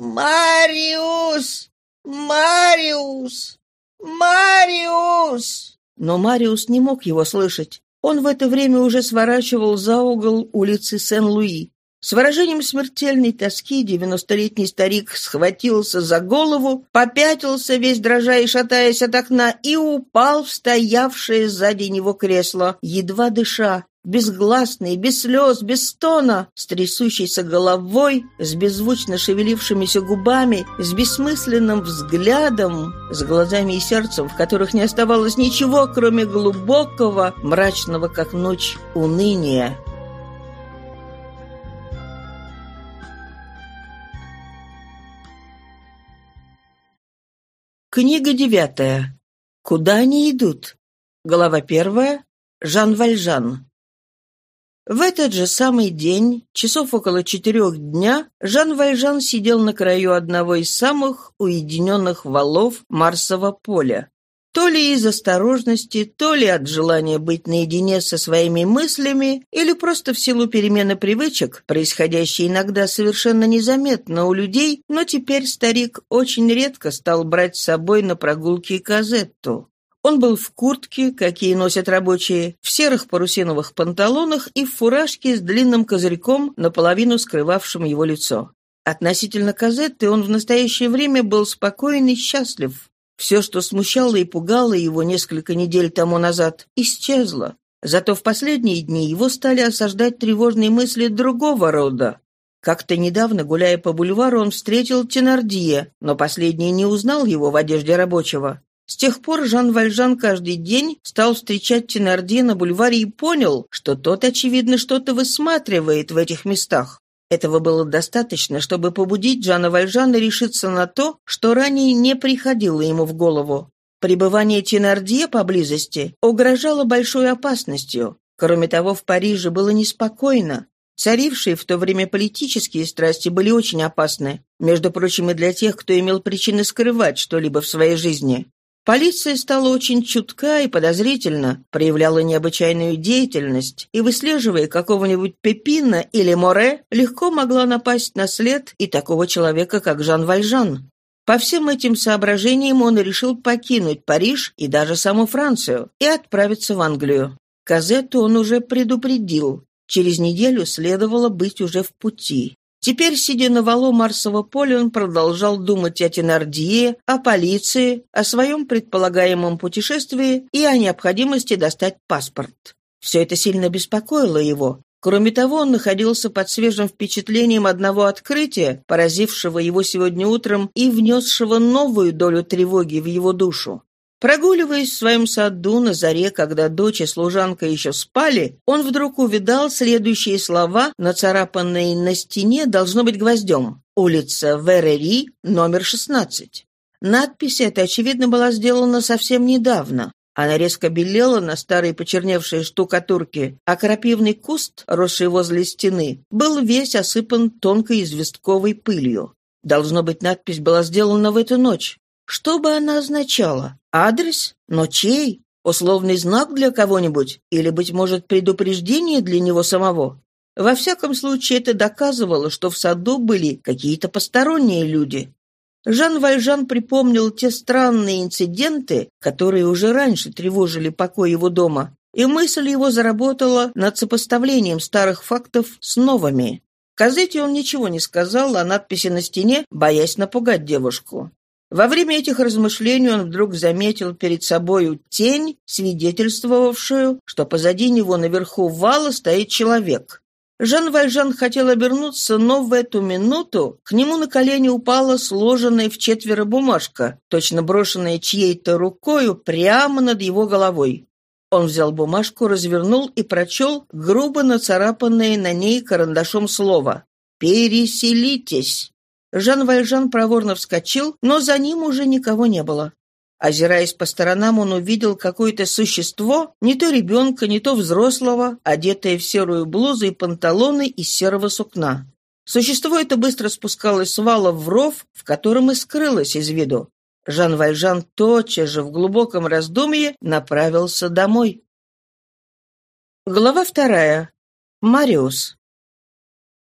«Мариус! Мариус! Мариус!» Но Мариус не мог его слышать. Он в это время уже сворачивал за угол улицы Сен-Луи. С выражением смертельной тоски девяностолетний старик схватился за голову, попятился, весь дрожа и шатаясь от окна, и упал в стоявшее сзади него кресло, едва дыша, безгласный, без слез, без стона, с трясущейся головой, с беззвучно шевелившимися губами, с бессмысленным взглядом, с глазами и сердцем, в которых не оставалось ничего, кроме глубокого, мрачного, как ночь, уныния. Книга девятая. Куда они идут? Глава первая. Жан Вальжан. В этот же самый день, часов около четырех дня, Жан Вальжан сидел на краю одного из самых уединенных валов Марсового поля. То ли из осторожности, то ли от желания быть наедине со своими мыслями, или просто в силу перемены привычек, происходящей иногда совершенно незаметно у людей, но теперь старик очень редко стал брать с собой на прогулки казетту. Он был в куртке, какие носят рабочие, в серых парусиновых панталонах и в фуражке с длинным козырьком, наполовину скрывавшим его лицо. Относительно Казетты он в настоящее время был спокоен и счастлив. Все, что смущало и пугало его несколько недель тому назад, исчезло. Зато в последние дни его стали осаждать тревожные мысли другого рода. Как-то недавно, гуляя по бульвару, он встретил Тенардье, но последний не узнал его в одежде рабочего. С тех пор Жан Вальжан каждый день стал встречать Тенардье на бульваре и понял, что тот, очевидно, что-то высматривает в этих местах. Этого было достаточно, чтобы побудить Жана Вальжана решиться на то, что ранее не приходило ему в голову. Пребывание Тенардье поблизости угрожало большой опасностью. Кроме того, в Париже было неспокойно. Царившие в то время политические страсти были очень опасны, между прочим, и для тех, кто имел причины скрывать что-либо в своей жизни. Полиция стала очень чутка и подозрительна, проявляла необычайную деятельность и, выслеживая какого-нибудь Пепина или Море, легко могла напасть на след и такого человека, как Жан Вальжан. По всем этим соображениям он решил покинуть Париж и даже саму Францию и отправиться в Англию. Казетту он уже предупредил. Через неделю следовало быть уже в пути. Теперь, сидя на валу Марсового поля, он продолжал думать о Тенардье, о полиции, о своем предполагаемом путешествии и о необходимости достать паспорт. Все это сильно беспокоило его. Кроме того, он находился под свежим впечатлением одного открытия, поразившего его сегодня утром и внесшего новую долю тревоги в его душу. Прогуливаясь в своем саду на заре, когда дочь и служанка еще спали, он вдруг увидал следующие слова, нацарапанные на стене, должно быть гвоздем. Улица Верери, номер 16. Надпись эта, очевидно, была сделана совсем недавно. Она резко белела на старой почерневшей штукатурке, а крапивный куст, росший возле стены, был весь осыпан тонкой известковой пылью. Должно быть, надпись была сделана в эту ночь. Что бы она означала? Адрес? Но чей? Условный знак для кого-нибудь? Или, быть может, предупреждение для него самого? Во всяком случае, это доказывало, что в саду были какие-то посторонние люди. Жан Вальжан припомнил те странные инциденты, которые уже раньше тревожили покой его дома, и мысль его заработала над сопоставлением старых фактов с новыми. Казете он ничего не сказал о надписи на стене, боясь напугать девушку. Во время этих размышлений он вдруг заметил перед собою тень, свидетельствовавшую, что позади него наверху вала стоит человек. Жан Вальжан хотел обернуться, но в эту минуту к нему на колени упала сложенная в четверо бумажка, точно брошенная чьей-то рукою прямо над его головой. Он взял бумажку, развернул и прочел грубо нацарапанное на ней карандашом слово «Переселитесь». Жан Вальжан проворно вскочил, но за ним уже никого не было. Озираясь по сторонам, он увидел какое-то существо, не то ребенка, не то взрослого, одетое в серую блузу и панталоны из серого сукна. Существо это быстро спускалось с вала в ров, в котором и скрылось из виду. Жан Вальжан тотчас же в глубоком раздумье направился домой. Глава вторая. Мариус.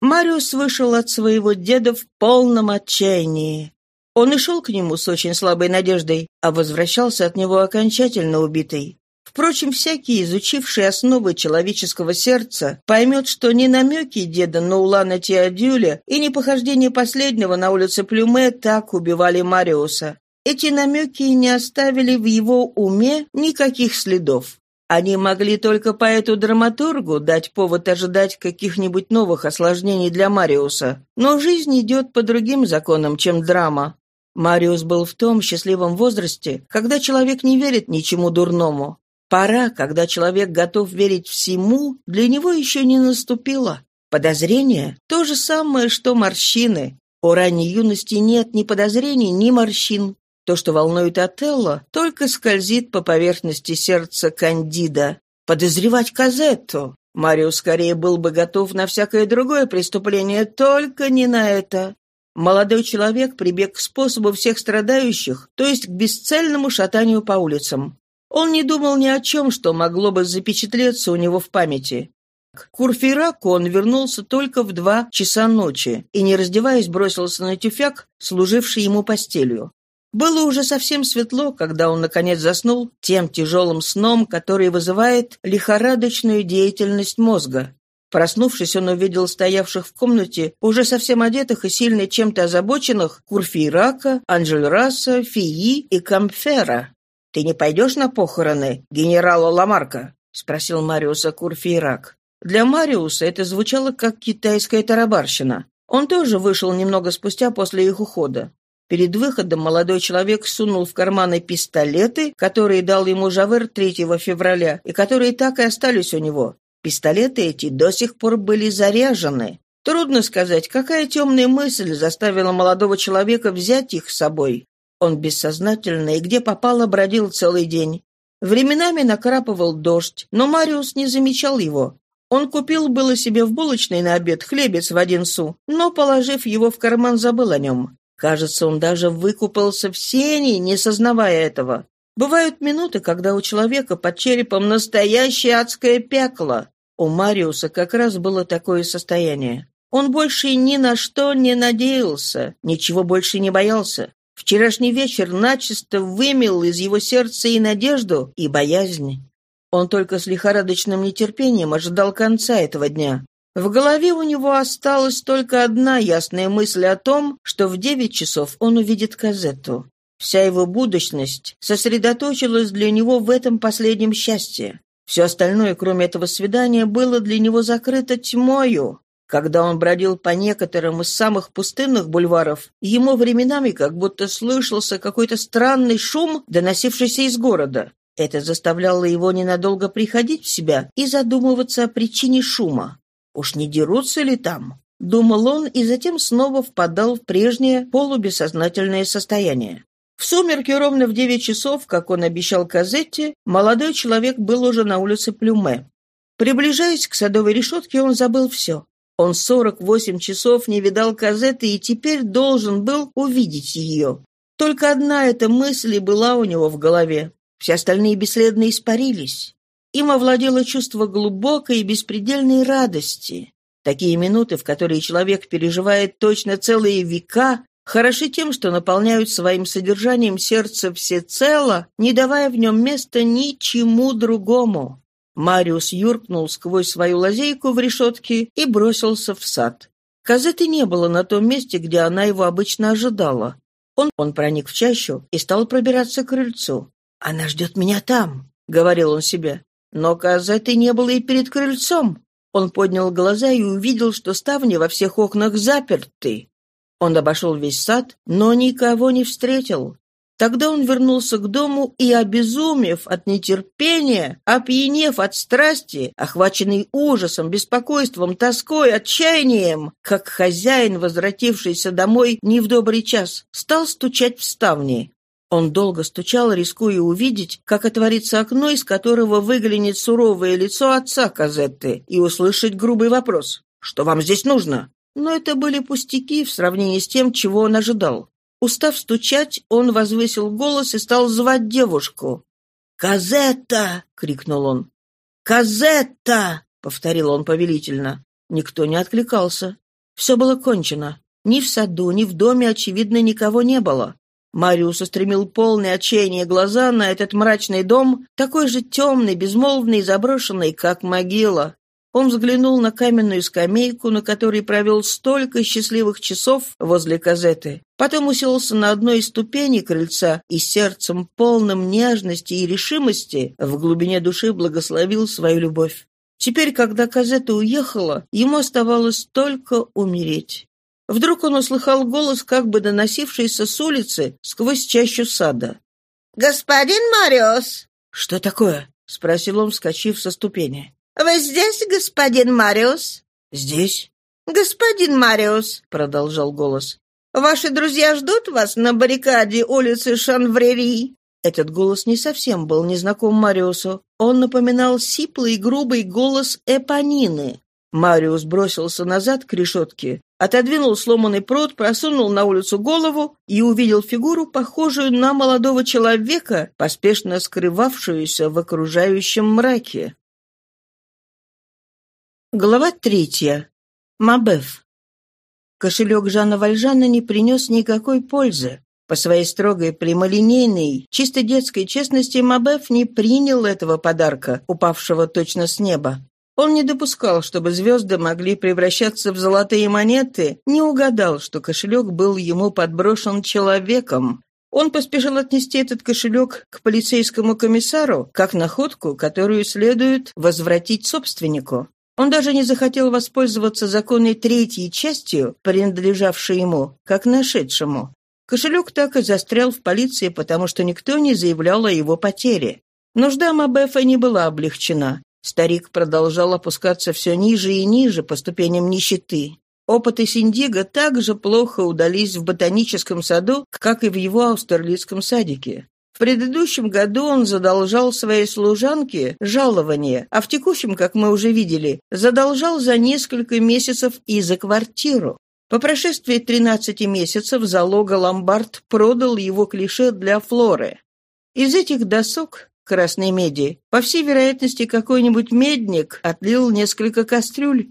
Мариус вышел от своего деда в полном отчаянии. Он и шел к нему с очень слабой надеждой, а возвращался от него окончательно убитый. Впрочем, всякий, изучивший основы человеческого сердца, поймет, что ни намеки деда Наулана Теодюля и ни похождение последнего на улице Плюме так убивали Мариуса. Эти намеки не оставили в его уме никаких следов. Они могли только поэту-драматургу дать повод ожидать каких-нибудь новых осложнений для Мариуса. Но жизнь идет по другим законам, чем драма. Мариус был в том счастливом возрасте, когда человек не верит ничему дурному. Пора, когда человек готов верить всему, для него еще не наступила. Подозрение – то же самое, что морщины. У ранней юности нет ни подозрений, ни морщин. То, что волнует Отелло, только скользит по поверхности сердца Кандида. Подозревать Казетту. Марио скорее был бы готов на всякое другое преступление, только не на это. Молодой человек прибег к способу всех страдающих, то есть к бесцельному шатанию по улицам. Он не думал ни о чем, что могло бы запечатлеться у него в памяти. К Курфейраку он вернулся только в два часа ночи и, не раздеваясь, бросился на тюфяк, служивший ему постелью. Было уже совсем светло, когда он, наконец, заснул тем тяжелым сном, который вызывает лихорадочную деятельность мозга. Проснувшись, он увидел стоявших в комнате, уже совсем одетых и сильно чем-то озабоченных, Курфейрака, Анжельраса, Фии и Камфера. «Ты не пойдешь на похороны генерала Ламарка?» — спросил Мариуса Курфейрак. Для Мариуса это звучало как китайская тарабарщина. Он тоже вышел немного спустя после их ухода. Перед выходом молодой человек сунул в карманы пистолеты, которые дал ему Жавер 3 февраля, и которые так и остались у него. Пистолеты эти до сих пор были заряжены. Трудно сказать, какая темная мысль заставила молодого человека взять их с собой. Он бессознательно и где попало бродил целый день. Временами накрапывал дождь, но Мариус не замечал его. Он купил было себе в булочной на обед хлебец в один су, но, положив его в карман, забыл о нем. Кажется, он даже выкупался в сене, не сознавая этого. Бывают минуты, когда у человека под черепом настоящее адское пекло. У Мариуса как раз было такое состояние. Он больше ни на что не надеялся, ничего больше не боялся. Вчерашний вечер начисто вымел из его сердца и надежду, и боязнь. Он только с лихорадочным нетерпением ожидал конца этого дня. В голове у него осталась только одна ясная мысль о том, что в девять часов он увидит Казетту. Вся его будущность сосредоточилась для него в этом последнем счастье. Все остальное, кроме этого свидания, было для него закрыто тьмою. Когда он бродил по некоторым из самых пустынных бульваров, ему временами как будто слышался какой-то странный шум, доносившийся из города. Это заставляло его ненадолго приходить в себя и задумываться о причине шума. Уж не дерутся ли там? Думал он и затем снова впадал в прежнее полубессознательное состояние. В сумерки ровно в девять часов, как он обещал Казетте, молодой человек был уже на улице Плюме. Приближаясь к садовой решетке, он забыл все. Он сорок восемь часов не видал Казетты и теперь должен был увидеть ее. Только одна эта мысль была у него в голове. Все остальные бесследно испарились. Им овладело чувство глубокой и беспредельной радости. Такие минуты, в которые человек переживает точно целые века, хороши тем, что наполняют своим содержанием сердце всецело, не давая в нем места ничему другому. Мариус юркнул сквозь свою лазейку в решетке и бросился в сад. Казеты не было на том месте, где она его обычно ожидала. Он, он проник в чащу и стал пробираться к крыльцу. «Она ждет меня там», — говорил он себе. Но Казеты не было и перед крыльцом. Он поднял глаза и увидел, что ставни во всех окнах заперты. Он обошел весь сад, но никого не встретил. Тогда он вернулся к дому и, обезумев от нетерпения, опьянев от страсти, охваченный ужасом, беспокойством, тоской, отчаянием, как хозяин, возвратившийся домой не в добрый час, стал стучать в ставни. Он долго стучал, рискуя увидеть, как отворится окно, из которого выглянет суровое лицо отца Казетты, и услышать грубый вопрос «Что вам здесь нужно?». Но это были пустяки в сравнении с тем, чего он ожидал. Устав стучать, он возвысил голос и стал звать девушку. «Казетта!» — крикнул он. «Казетта!» — повторил он повелительно. Никто не откликался. Все было кончено. Ни в саду, ни в доме, очевидно, никого не было. Мариус устремил полное отчаяние глаза на этот мрачный дом, такой же темный, безмолвный и заброшенный, как могила. Он взглянул на каменную скамейку, на которой провел столько счастливых часов возле казеты. Потом уселся на одной из ступеней крыльца и сердцем, полным нежности и решимости, в глубине души благословил свою любовь. Теперь, когда казета уехала, ему оставалось только умереть. Вдруг он услыхал голос, как бы доносившийся с улицы сквозь чащу сада. «Господин Мариус!» «Что такое?» — спросил он, вскочив со ступени. «Вы здесь, господин Мариус?» «Здесь?» «Господин Мариус», — продолжал голос, — «ваши друзья ждут вас на баррикаде улицы Шанврери?» Этот голос не совсем был незнаком Мариусу. Он напоминал сиплый и грубый голос Эпонины. Мариус бросился назад к решетке, отодвинул сломанный прут, просунул на улицу голову и увидел фигуру, похожую на молодого человека, поспешно скрывавшуюся в окружающем мраке. Глава третья. Мабеф. Кошелек Жана Вальжана не принес никакой пользы. По своей строгой прямолинейной, чисто детской честности Мабеф не принял этого подарка, упавшего точно с неба. Он не допускал, чтобы звезды могли превращаться в золотые монеты, не угадал, что кошелек был ему подброшен человеком. Он поспешил отнести этот кошелек к полицейскому комиссару, как находку, которую следует возвратить собственнику. Он даже не захотел воспользоваться законной третьей частью, принадлежавшей ему, как нашедшему. Кошелек так и застрял в полиции, потому что никто не заявлял о его потере. Нужда Мабефа не была облегчена. Старик продолжал опускаться все ниже и ниже по ступеням нищеты. Опыты Синдиго также плохо удались в ботаническом саду, как и в его аустерлицком садике предыдущем году он задолжал своей служанке жалование, а в текущем, как мы уже видели, задолжал за несколько месяцев и за квартиру. По прошествии 13 месяцев залога ломбард продал его клише для Флоры. Из этих досок красной меди, по всей вероятности, какой-нибудь медник отлил несколько кастрюль,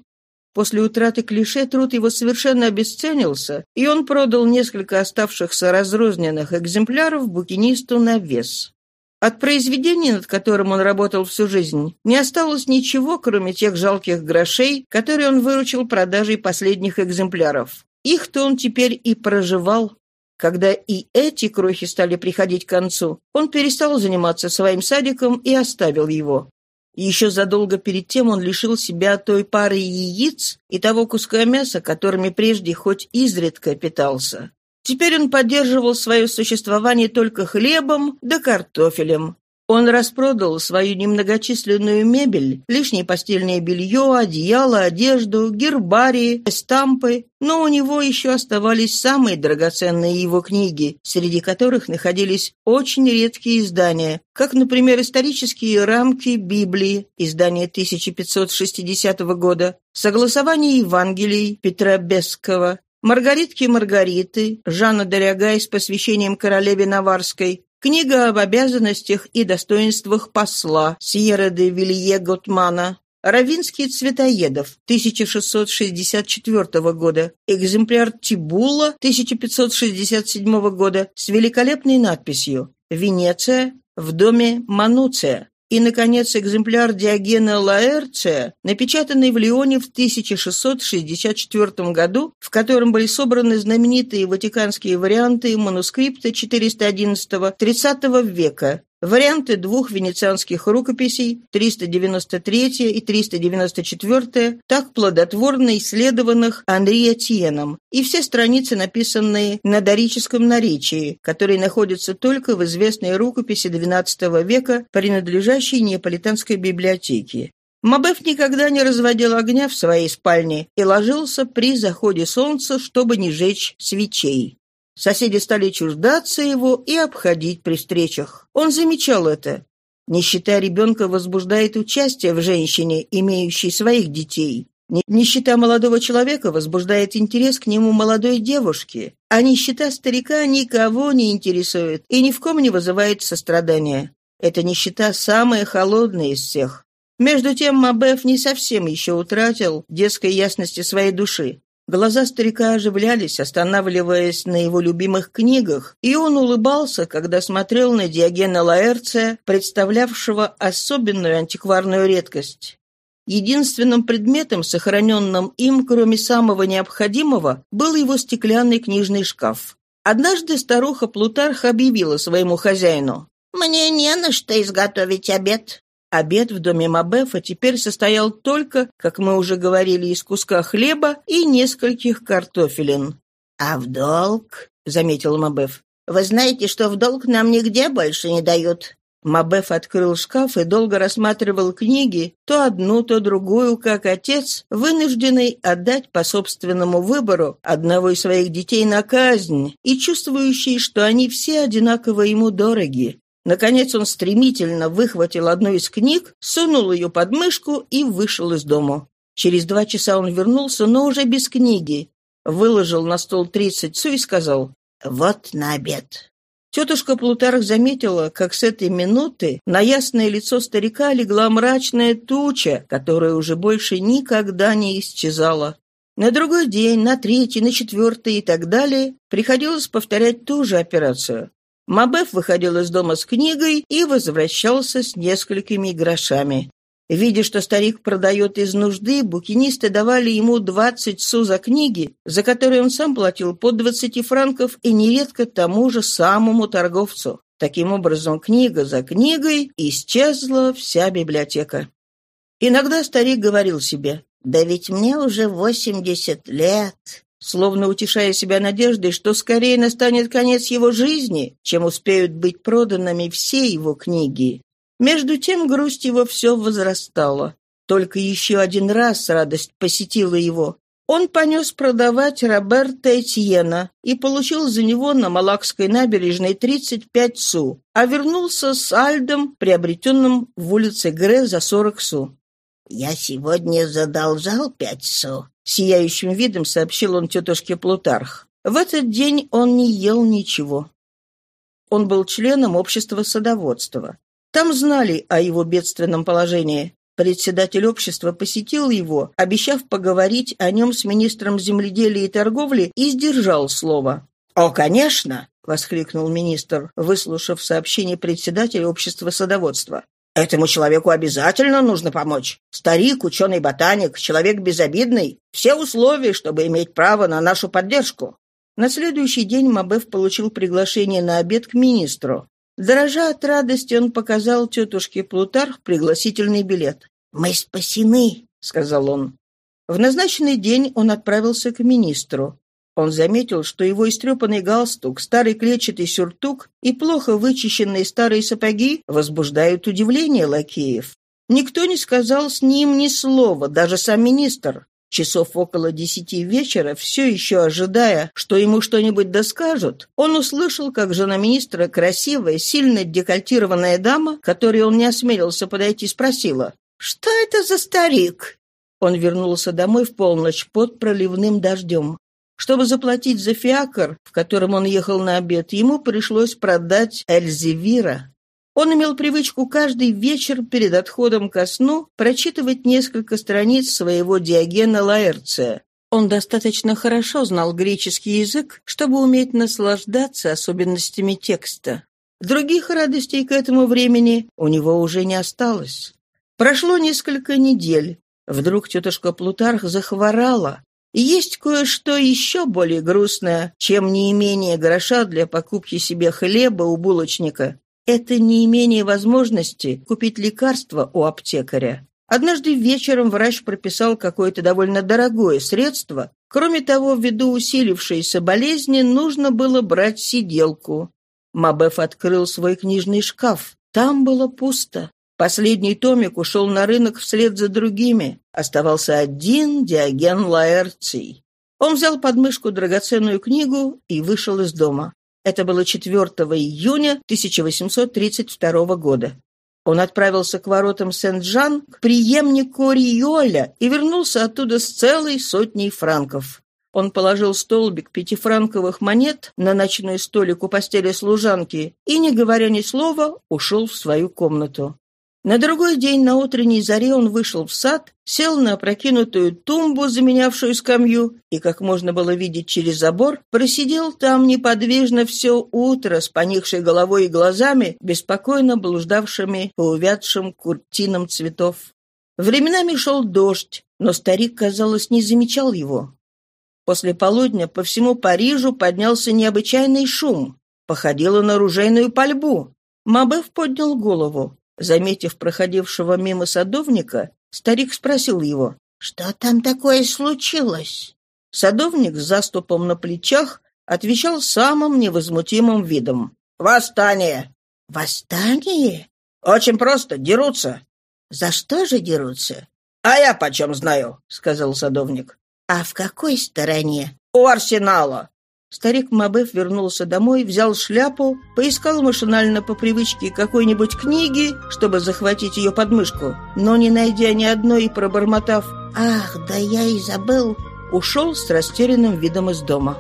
После утраты клише труд его совершенно обесценился, и он продал несколько оставшихся разрозненных экземпляров букинисту на вес. От произведения, над которым он работал всю жизнь, не осталось ничего, кроме тех жалких грошей, которые он выручил продажей последних экземпляров. Их-то он теперь и проживал. Когда и эти крохи стали приходить к концу, он перестал заниматься своим садиком и оставил его. Еще задолго перед тем он лишил себя той пары яиц и того куска мяса, которыми прежде хоть изредка питался. Теперь он поддерживал свое существование только хлебом да картофелем. Он распродал свою немногочисленную мебель, лишнее постельное белье, одеяло, одежду, гербарии, стампы, но у него еще оставались самые драгоценные его книги, среди которых находились очень редкие издания, как, например, исторические рамки Библии, издание 1560 года, согласование Евангелий Петра Бесского, Маргаритки Маргариты, Жанна Дорягай с посвящением королеве Наварской, Книга об обязанностях и достоинствах посла Сьерра де Вилье Готмана. Равинский цветоедов 1664 года. Экземпляр Тибула 1567 года с великолепной надписью «Венеция в доме Мануция». И, наконец, экземпляр Диогена Лаэрция, напечатанный в Лионе в 1664 году, в котором были собраны знаменитые ватиканские варианты манускрипта 411-30 века, Варианты двух венецианских рукописей 393 и 394 так плодотворно исследованных Анри Этьеном, и все страницы, написанные на дорическом наречии, которые находятся только в известной рукописи XII века, принадлежащей Неаполитанской библиотеке. Мабеф никогда не разводил огня в своей спальне и ложился при заходе солнца, чтобы не жечь свечей. Соседи стали чуждаться его и обходить при встречах. Он замечал это. Нищета ребенка возбуждает участие в женщине, имеющей своих детей. Нищета молодого человека возбуждает интерес к нему молодой девушки, а нищета старика никого не интересует и ни в ком не вызывает сострадания. Эта нищета самая холодная из всех. Между тем Мабеф не совсем еще утратил детской ясности своей души. Глаза старика оживлялись, останавливаясь на его любимых книгах, и он улыбался, когда смотрел на Диогена Лаэрция, представлявшего особенную антикварную редкость. Единственным предметом, сохраненным им, кроме самого необходимого, был его стеклянный книжный шкаф. Однажды старуха Плутарх объявила своему хозяину. «Мне не на что изготовить обед. Обед в доме Мабефа теперь состоял только, как мы уже говорили, из куска хлеба и нескольких картофелин. «А в долг?» — заметил Мабеф. «Вы знаете, что в долг нам нигде больше не дают». Мабеф открыл шкаф и долго рассматривал книги, то одну, то другую, как отец, вынужденный отдать по собственному выбору одного из своих детей на казнь и чувствующий, что они все одинаково ему дороги. Наконец он стремительно выхватил одну из книг, сунул ее под мышку и вышел из дома. Через два часа он вернулся, но уже без книги. Выложил на стол тридцать су и сказал «Вот на обед». Тетушка Плутарх заметила, как с этой минуты на ясное лицо старика легла мрачная туча, которая уже больше никогда не исчезала. На другой день, на третий, на четвертый и так далее приходилось повторять ту же операцию. Мабеф выходил из дома с книгой и возвращался с несколькими грошами. Видя, что старик продает из нужды, букинисты давали ему 20 су за книги, за которые он сам платил по 20 франков и нередко тому же самому торговцу. Таким образом, книга за книгой исчезла вся библиотека. Иногда старик говорил себе, «Да ведь мне уже 80 лет, словно утешая себя надеждой, что скорее настанет конец его жизни, чем успеют быть проданными все его книги. Между тем грусть его все возрастала. Только еще один раз радость посетила его. Он понес продавать Роберта Этьена и получил за него на Малакской набережной 35 су, а вернулся с Альдом, приобретенным в улице Гре за 40 су. «Я сегодня задолжал пять су», Сияющим видом сообщил он тетушке Плутарх. В этот день он не ел ничего. Он был членом общества садоводства. Там знали о его бедственном положении. Председатель общества посетил его, обещав поговорить о нем с министром земледелия и торговли, и сдержал слово. «О, конечно!» — воскликнул министр, выслушав сообщение председателя общества садоводства. Этому человеку обязательно нужно помочь. Старик, ученый-ботаник, человек безобидный. Все условия, чтобы иметь право на нашу поддержку. На следующий день Мабеф получил приглашение на обед к министру. Дрожа от радости, он показал тетушке Плутарх пригласительный билет. «Мы спасены», — сказал он. В назначенный день он отправился к министру. Он заметил, что его истрепанный галстук, старый клетчатый сюртук и плохо вычищенные старые сапоги возбуждают удивление лакеев. Никто не сказал с ним ни слова, даже сам министр. Часов около десяти вечера, все еще ожидая, что ему что-нибудь доскажут, он услышал, как жена министра, красивая, сильно декольтированная дама, которой он не осмелился подойти, спросила, «Что это за старик?» Он вернулся домой в полночь под проливным дождем. Чтобы заплатить за фиакр, в котором он ехал на обед, ему пришлось продать Эльзевира. Он имел привычку каждый вечер перед отходом ко сну прочитывать несколько страниц своего Диогена Лаэрция. Он достаточно хорошо знал греческий язык, чтобы уметь наслаждаться особенностями текста. Других радостей к этому времени у него уже не осталось. Прошло несколько недель. Вдруг тетушка Плутарх захворала. Есть кое-что еще более грустное, чем неимение гроша для покупки себе хлеба у булочника. Это неимение возможности купить лекарство у аптекаря. Однажды вечером врач прописал какое-то довольно дорогое средство. Кроме того, ввиду усилившейся болезни, нужно было брать сиделку. Мабеф открыл свой книжный шкаф. Там было пусто. Последний томик ушел на рынок вслед за другими. Оставался один Диоген Лаэрций. Он взял под мышку драгоценную книгу и вышел из дома. Это было 4 июня 1832 года. Он отправился к воротам Сент-Жан, к преемнику Риоля, и вернулся оттуда с целой сотней франков. Он положил столбик пятифранковых монет на ночной столик у постели служанки и, не говоря ни слова, ушел в свою комнату. На другой день на утренней заре он вышел в сад, сел на опрокинутую тумбу, заменявшую скамью, и, как можно было видеть через забор, просидел там неподвижно все утро с поникшей головой и глазами, беспокойно блуждавшими по увядшим куртинам цветов. Временами шел дождь, но старик, казалось, не замечал его. После полудня по всему Парижу поднялся необычайный шум. Походило на ружейную пальбу. Мабеф поднял голову. Заметив проходившего мимо садовника, старик спросил его, «Что там такое случилось?» Садовник с заступом на плечах отвечал самым невозмутимым видом. «Восстание!» «Восстание?» «Очень просто, дерутся». «За что же дерутся?» «А я почем знаю», — сказал садовник. «А в какой стороне?» «У арсенала». Старик Мабеф вернулся домой, взял шляпу, поискал машинально по привычке какой-нибудь книги, чтобы захватить ее подмышку, но, не найдя ни одной и пробормотав «Ах, да я и забыл», ушел с растерянным видом из дома.